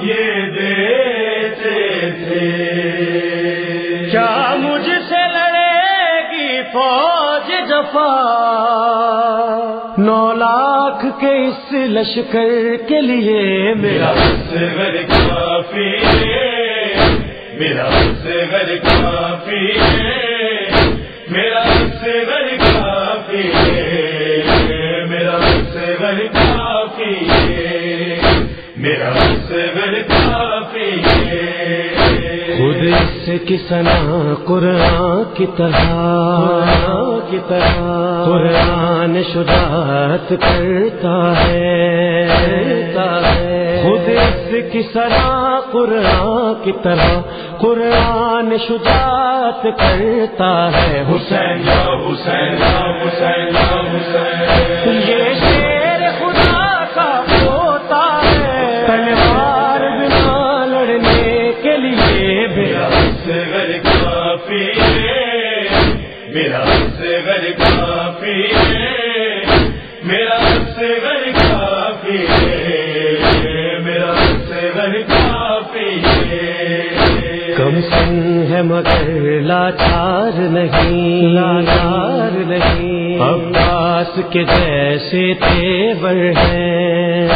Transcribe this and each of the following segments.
تیر سدا یہ دیتے تھے۔ کیا مجھ سے لڑے گی فوج جفا؟ نو لاکھ کے اس لشکر کے لیے میرا صغر کافی ہے میرا صغر کافی ہے۔ خود اس سنا قرآن کی طرح کی طرح، قرآن شجاعت کرتا ہے خود اس کی سنا قرآن کی طرح، قرآن شجاعت کرتا ہے۔ حسین حسین حسین حسین۔ یہ ہے میرا صغر کافی ہے میرا صغر کافی ہے میرا صغر کافی ہے۔ کم سن ہے مگر لاچار نہیں لاچار نہیں۔ عباس کے جیسے تیور ہیں۔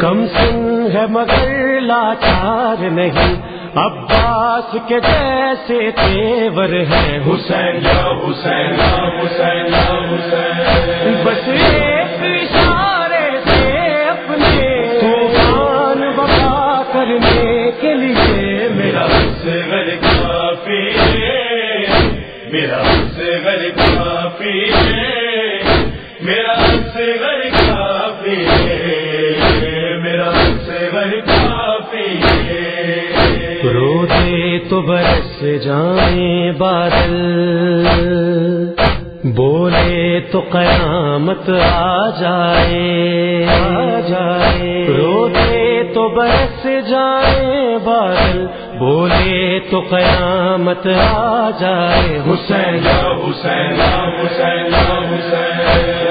کم سن ہے مگر لاچار نہیں عباس کے جیسے تیور ہیں۔ حسین یا حسین یا حسین یا حسین۔ بس ایک اشارے سے اپنے طوفان وفا کرنے کے لیے میرا صغر کافی ہے۔ میرا صغر کافی ہے۔ میرا صغر کافی ہے۔ تو برس جائیں بادل۔ بولے تو قیامت آ جائے آ جائے۔ رو دے تو برس جائیں بادل، بولے تو قیامت آ جائے۔ حسین حسین حسین حسین۔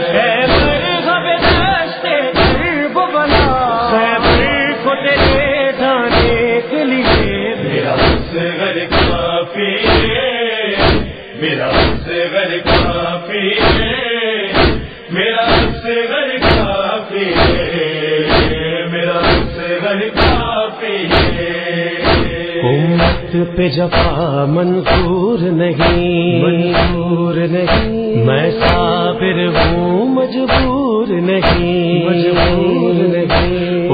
میرا صغر کافی ہے میرا صغر کافی ہے میرا صغر کافی ہے۔ پہ جفا منظور نہیں منظور نہیں۔ میں صابر ہوں مجبور نہیں مجبور نہیں۔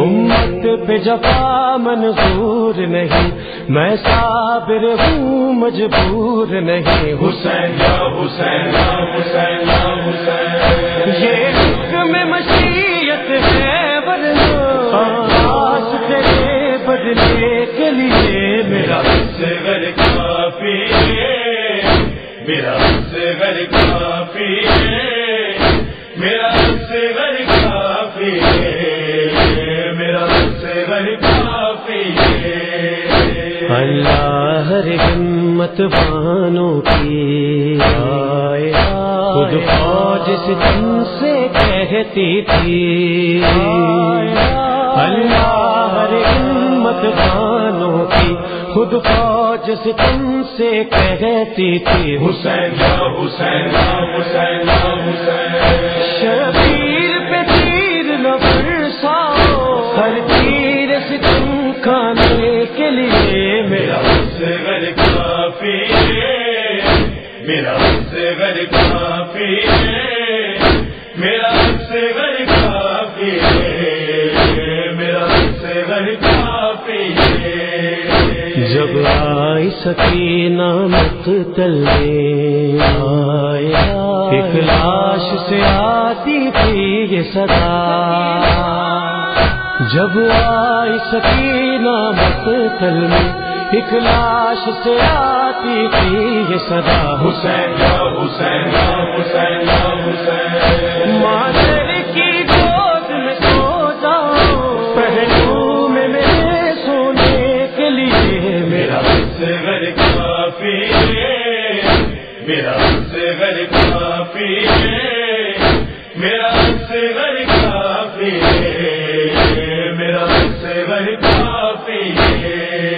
پہ جفا منظور نہیں میں صابر ہوں مجبور نہیں۔ حسین یا حسین یا حسین یا حسین۔ یہ حکم مشیت ہے ورنہ۔ تیرے بدلے کے لیے میرا۔ کافی میرا کافی اللہ ہر ہمت بانوں کی خود فوج سے تم سے کہتی تھی۔ اللہ ہر ہمت بانوں کی خود فوج سے تم سے کہتی تھی۔ حسین حسین حسین حسین۔ سکینہ مقتل میں آیا ایک لاش سے آتی تھی یہ صدا۔ جب آئی سکینہ مقتل میں ایک لاش سے آتی تھی یہ صدا۔ حسین حسین حسین حسین۔ مادر میرا سے گھر کافی ہے میرا سے گھر کافی ہے میرا سے گھر کافی ہے۔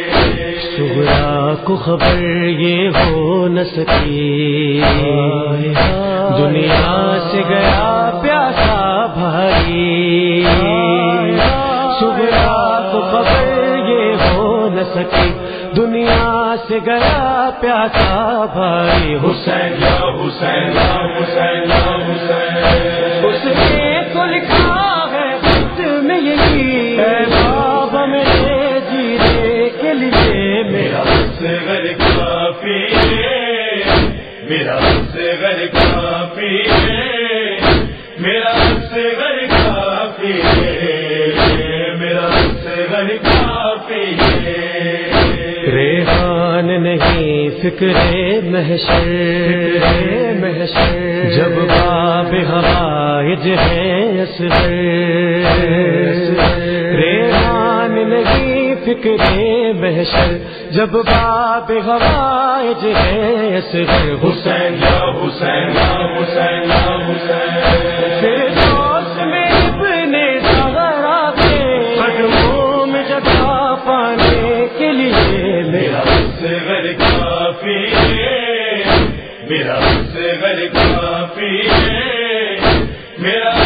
کو خبر یہ ہو نہ سکی۔ دنیا سے گیا پیاسا بھائی صبح کو خبر نہ سکے۔ دنیا سے گیا پیاسا بھائی حسین۔ یا حسین یا حسین یا حسین اس نے تو لکھا ہے میں یہی۔ فکر محشر محشر، جب باب حوائج ہے ریحان لگی فکر محشر، جب باب حوائج ہے حسین حسین حسین حسین۔ میرا